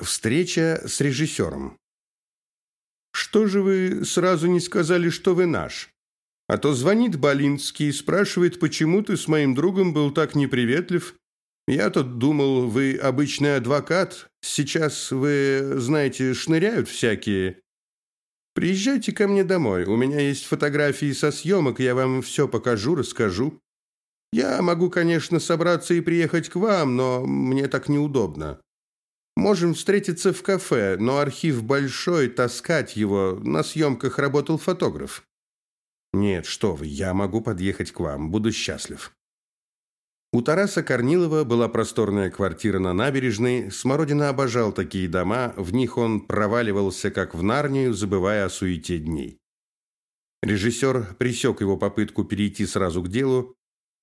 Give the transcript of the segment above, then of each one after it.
Встреча с режиссером. «Что же вы сразу не сказали, что вы наш? А то звонит Болинский и спрашивает, почему ты с моим другом был так неприветлив. Я тут думал, вы обычный адвокат, сейчас вы, знаете, шныряют всякие. Приезжайте ко мне домой, у меня есть фотографии со съемок, я вам все покажу, расскажу. Я могу, конечно, собраться и приехать к вам, но мне так неудобно. Можем встретиться в кафе, но архив большой, таскать его. На съемках работал фотограф. Нет, что вы, я могу подъехать к вам, буду счастлив. У Тараса Корнилова была просторная квартира на набережной. Смородина обожал такие дома, в них он проваливался, как в Нарнию, забывая о суете дней. Режиссер пресек его попытку перейти сразу к делу.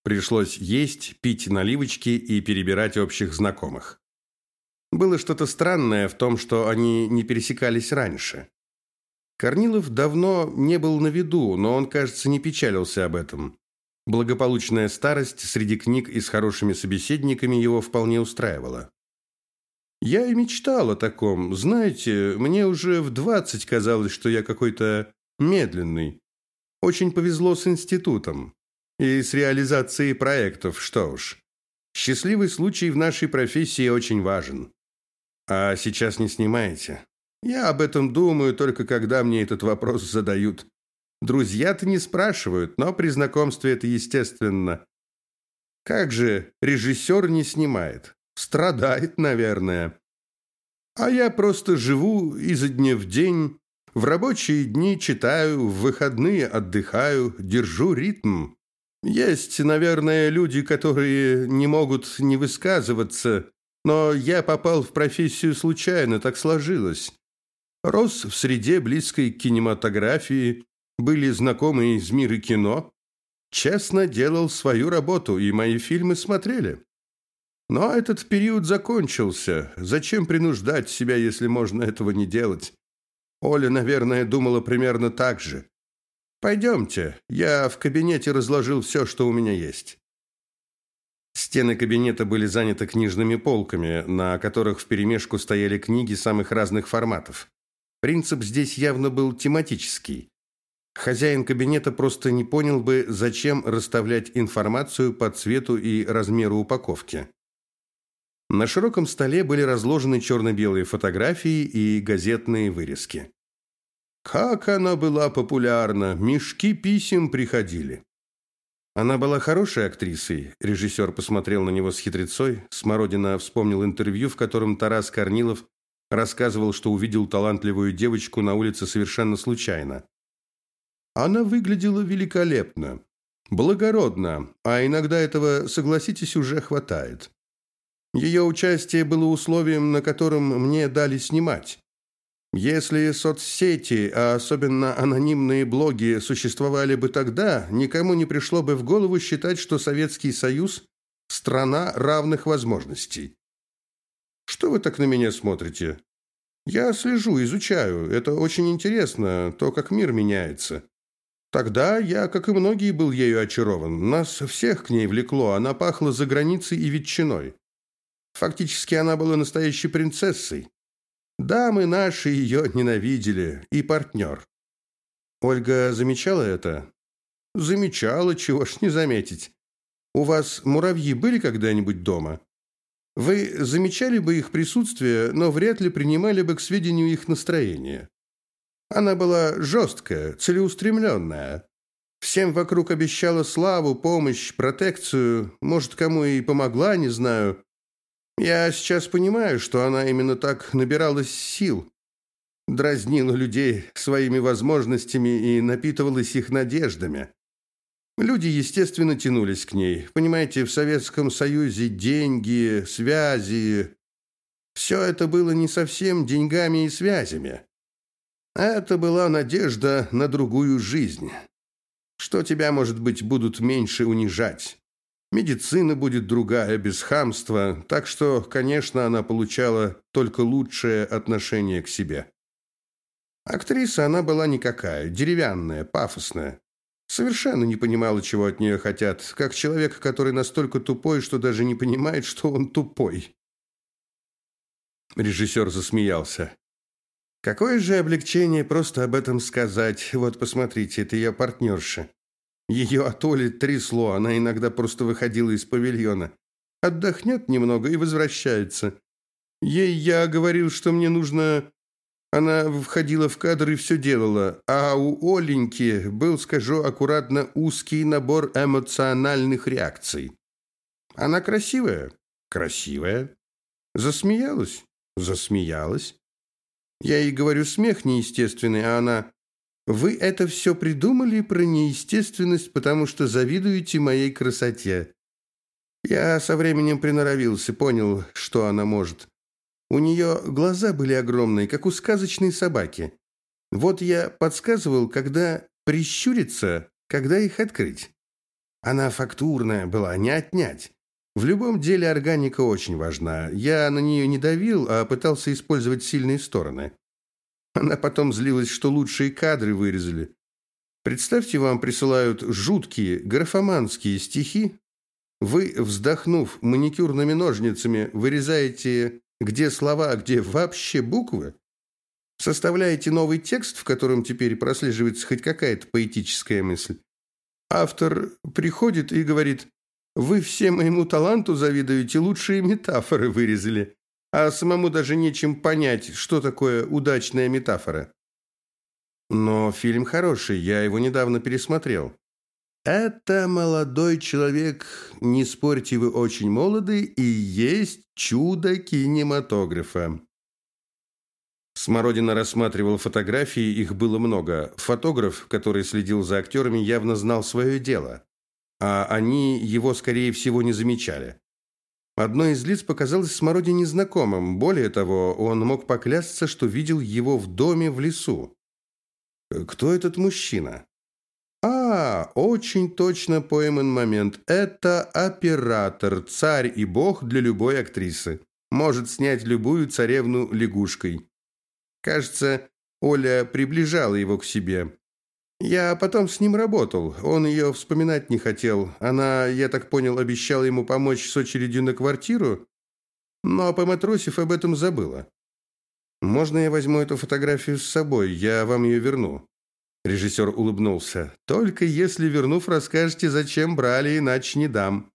Пришлось есть, пить наливочки и перебирать общих знакомых. Было что-то странное в том, что они не пересекались раньше. Корнилов давно не был на виду, но он, кажется, не печалился об этом. Благополучная старость среди книг и с хорошими собеседниками его вполне устраивала. Я и мечтал о таком. Знаете, мне уже в двадцать казалось, что я какой-то медленный. Очень повезло с институтом. И с реализацией проектов, что уж. Счастливый случай в нашей профессии очень важен. А сейчас не снимаете? Я об этом думаю только когда мне этот вопрос задают. Друзья-то не спрашивают, но при знакомстве это естественно. Как же режиссер не снимает? Страдает, наверное. А я просто живу изо дня в день. В рабочие дни читаю, в выходные отдыхаю, держу ритм. Есть, наверное, люди, которые не могут не высказываться, но я попал в профессию случайно, так сложилось. Рос в среде близкой к кинематографии, были знакомы из мира кино. Честно делал свою работу, и мои фильмы смотрели. Но этот период закончился. Зачем принуждать себя, если можно этого не делать? Оля, наверное, думала примерно так же. «Пойдемте, я в кабинете разложил все, что у меня есть». Стены кабинета были заняты книжными полками, на которых вперемешку стояли книги самых разных форматов. Принцип здесь явно был тематический. Хозяин кабинета просто не понял бы, зачем расставлять информацию по цвету и размеру упаковки. На широком столе были разложены черно-белые фотографии и газетные вырезки. Как она была популярна, мешки писем приходили. Она была хорошей актрисой. Режиссер посмотрел на него с хитрецой. Смородина вспомнил интервью, в котором Тарас Корнилов рассказывал, что увидел талантливую девочку на улице совершенно случайно. Она выглядела великолепно, благородно, а иногда этого, согласитесь, уже хватает. Ее участие было условием, на котором мне дали снимать. Если соцсети, а особенно анонимные блоги, существовали бы тогда, никому не пришло бы в голову считать, что Советский Союз – страна равных возможностей. Что вы так на меня смотрите? Я слежу, изучаю. Это очень интересно, то, как мир меняется. Тогда я, как и многие, был ею очарован. Нас всех к ней влекло. Она пахла за границей и ветчиной. Фактически она была настоящей принцессой. Дамы наши ее ненавидели, и партнер. Ольга замечала это? Замечала, чего ж не заметить. У вас муравьи были когда-нибудь дома? Вы замечали бы их присутствие, но вряд ли принимали бы к сведению их настроение. Она была жесткая, целеустремленная. Всем вокруг обещала славу, помощь, протекцию. Может, кому и помогла, не знаю. Я сейчас понимаю, что она именно так набиралась сил, дразнила людей своими возможностями и напитывалась их надеждами. Люди, естественно, тянулись к ней. Понимаете, в Советском Союзе деньги, связи... Все это было не совсем деньгами и связями. Это была надежда на другую жизнь. Что тебя, может быть, будут меньше унижать. Медицина будет другая, без хамства, так что, конечно, она получала только лучшее отношение к себе. Актриса она была никакая, деревянная, пафосная. Совершенно не понимала, чего от нее хотят, как человек, который настолько тупой, что даже не понимает, что он тупой. Режиссер засмеялся. Какое же облегчение просто об этом сказать. Вот, посмотрите, это ее партнерша. Ее от Оли трясло, она иногда просто выходила из павильона. Отдохнет немного и возвращается. Ей я говорил, что мне нужно... Она входила в кадр и все делала. А у Оленьки был, скажу аккуратно, узкий набор эмоциональных реакций. Она красивая? Красивая. Засмеялась? Засмеялась. Я ей говорю, смех неестественный, а она... Вы это все придумали про неестественность, потому что завидуете моей красоте. Я со временем приноровился, понял, что она может. У нее глаза были огромные, как у сказочной собаки. Вот я подсказывал, когда прищуриться, когда их открыть. Она фактурная была, не отнять. В любом деле органика очень важна. Я на нее не давил, а пытался использовать сильные стороны. Она потом злилась, что лучшие кадры вырезали. Представьте, вам присылают жуткие графоманские стихи. Вы, вздохнув маникюрными ножницами, вырезаете где слова, где вообще буквы. Составляете новый текст, в котором теперь прослеживается хоть какая-то поэтическая мысль. Автор приходит и говорит вы все моему таланту завидуете, лучшие метафоры вырезали, а самому даже нечем понять, что такое удачная метафора. Но фильм хороший, я его недавно пересмотрел. Это молодой человек, не спорьте, вы очень молоды, и есть чудо кинематографа. Смородина рассматривал фотографии, их было много. Фотограф, который следил за актерами, явно знал свое дело а они его, скорее всего, не замечали. Одно из лиц показалось Смородине знакомым. Более того, он мог поклясться, что видел его в доме в лесу. Кто этот мужчина? А, очень точно пойман момент. Это оператор, царь и бог для любой актрисы. Может снять любую царевну лягушкой. Кажется, Оля приближала его к себе. Я потом с ним работал. Он ее вспоминать не хотел. Она, я так понял, обещала ему помочь с очередью на квартиру, но, поматросив, об этом забыла. Можно я возьму эту фотографию с собой? Я вам ее верну. Режиссер улыбнулся. Только если, вернув, расскажете, зачем брали, иначе не дам.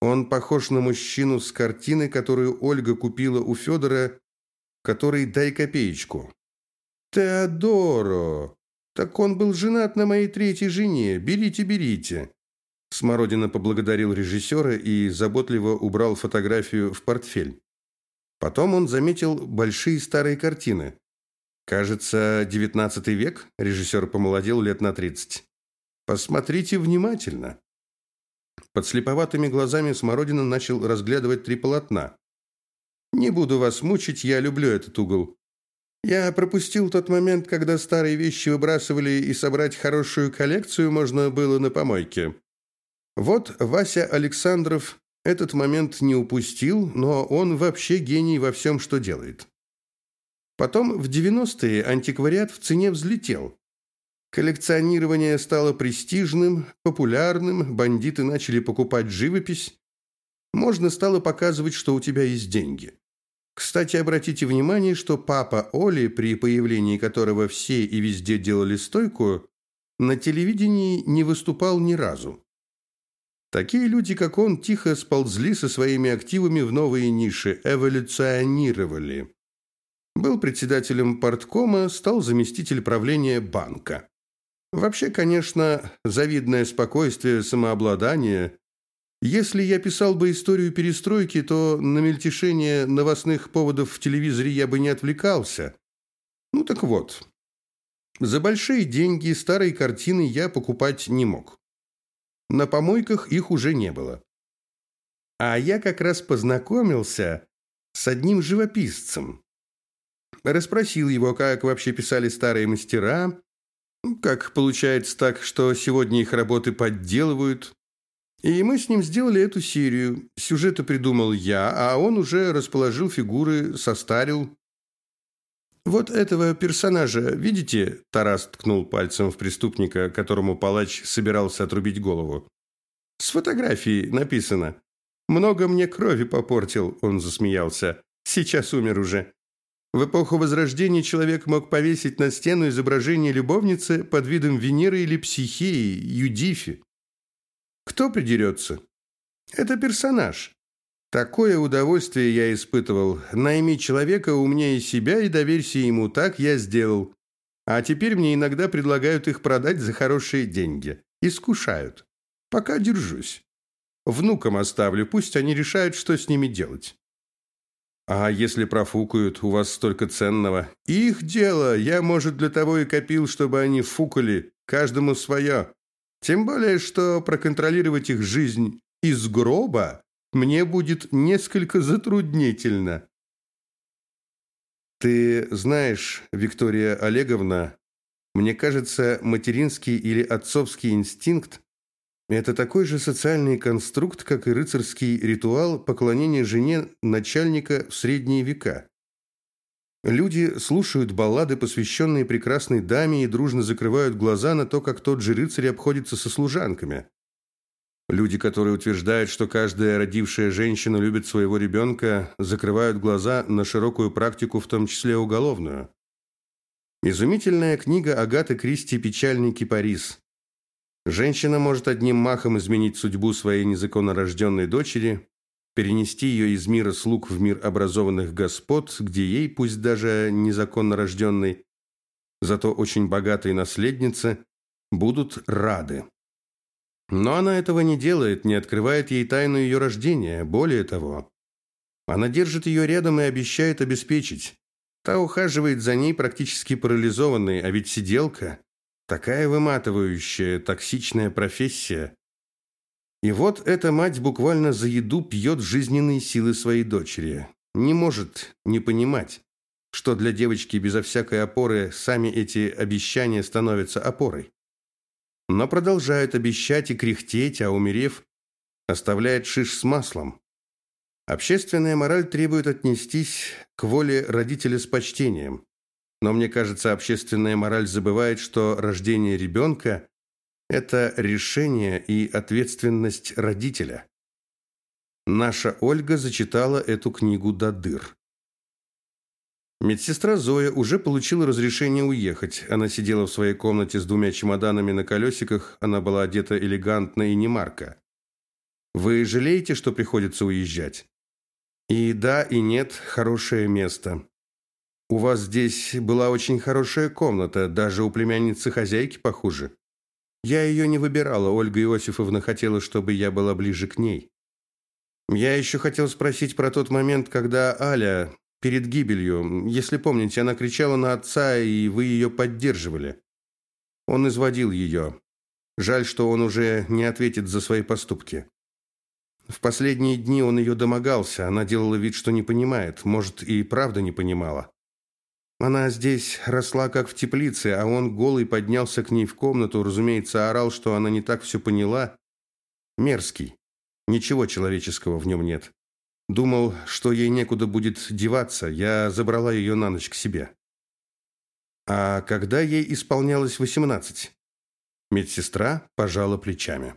Он похож на мужчину с картины, которую Ольга купила у Федора, который «дай копеечку». «Теодоро!» «Так он был женат на моей третьей жене. Берите, берите». Смородина поблагодарил режиссера и заботливо убрал фотографию в портфель. Потом он заметил большие старые картины. Кажется, девятнадцатый век, режиссер помолодел лет на тридцать. Посмотрите внимательно. Под слеповатыми глазами Смородина начал разглядывать три полотна. Не буду вас мучить, я люблю этот угол. Я пропустил тот момент, когда старые вещи выбрасывали, и собрать хорошую коллекцию можно было на помойке. Вот Вася Александров этот момент не упустил, но он вообще гений во всем, что делает. Потом в 90-е антиквариат в цене взлетел. Коллекционирование стало престижным, популярным, бандиты начали покупать живопись. Можно стало показывать, что у тебя есть деньги. Кстати, обратите внимание, что папа Оли, при появлении которого все и везде делали стойку, на телевидении не выступал ни разу. Такие люди, как он, тихо сползли со своими активами в новые ниши, эволюционировали. Был председателем парткома, стал заместитель правления банка. Вообще, конечно, завидное спокойствие, самообладание если я писал бы историю перестройки, то на мельтешение новостных поводов в телевизоре я бы не отвлекался. Ну так вот. За большие деньги старые картины я покупать не мог. На помойках их уже не было. А я как раз познакомился с одним живописцем. Расспросил его, как вообще писали старые мастера, как получается так, что сегодня их работы подделывают, и мы с ним сделали эту серию. Сюжеты придумал я, а он уже расположил фигуры, состарил. «Вот этого персонажа, видите?» Тарас ткнул пальцем в преступника, которому палач собирался отрубить голову. «С фотографией написано. Много мне крови попортил», – он засмеялся. Сейчас умер уже. В эпоху Возрождения человек мог повесить на стену изображение любовницы под видом Венеры или Психеи, Юдифи. Кто придерется? Это персонаж. Такое удовольствие я испытывал. Найми человека умнее себя и доверься ему. Так я сделал. А теперь мне иногда предлагают их продать за хорошие деньги. Искушают. Пока держусь. Внукам оставлю, пусть они решают, что с ними делать. А если профукают, у вас столько ценного? Их дело. Я, может, для того и копил, чтобы они фукали. Каждому свое. Тем более, что проконтролировать их жизнь из гроба мне будет несколько затруднительно. Ты знаешь, Виктория Олеговна, мне кажется, материнский или отцовский инстинкт это такой же социальный конструкт, как и рыцарский ритуал поклонения жене начальника в средние века. Люди слушают баллады, посвященные прекрасной даме, и дружно закрывают глаза на то, как тот же рыцарь обходится со служанками. Люди, которые утверждают, что каждая родившая женщина любит своего ребенка, закрывают глаза на широкую практику, в том числе уголовную. Изумительная книга Агаты Кристи «Печальный кипарис». Женщина может одним махом изменить судьбу своей незаконно рожденной дочери, перенести ее из мира слуг в мир образованных господ, где ей, пусть даже незаконно рожденной, зато очень богатой наследнице, будут рады. Но она этого не делает, не открывает ей тайну ее рождения. Более того, она держит ее рядом и обещает обеспечить. Та ухаживает за ней практически парализованной, а ведь сиделка Такая выматывающая, токсичная профессия. И вот эта мать буквально за еду пьет жизненные силы своей дочери. Не может не понимать, что для девочки безо всякой опоры сами эти обещания становятся опорой. Но продолжает обещать и кряхтеть, а умерев, оставляет шиш с маслом. Общественная мораль требует отнестись к воле родителя с почтением. Но мне кажется, общественная мораль забывает, что рождение ребенка – это решение и ответственность родителя. Наша Ольга зачитала эту книгу до дыр. Медсестра Зоя уже получила разрешение уехать. Она сидела в своей комнате с двумя чемоданами на колесиках. Она была одета элегантно и не марко. Вы жалеете, что приходится уезжать? И да, и нет, хорошее место. У вас здесь была очень хорошая комната, даже у племянницы хозяйки похуже. Я ее не выбирала, Ольга Иосифовна хотела, чтобы я была ближе к ней. Я еще хотел спросить про тот момент, когда Аля перед гибелью, если помните, она кричала на отца, и вы ее поддерживали. Он изводил ее. Жаль, что он уже не ответит за свои поступки. В последние дни он ее домогался, она делала вид, что не понимает, может, и правда не понимала. Она здесь росла как в теплице, а он голый поднялся к ней в комнату, разумеется, орал, что она не так все поняла. Мерзкий. Ничего человеческого в нем нет. Думал, что ей некуда будет деваться. Я забрала ее на ночь к себе. А когда ей исполнялось восемнадцать? Медсестра пожала плечами.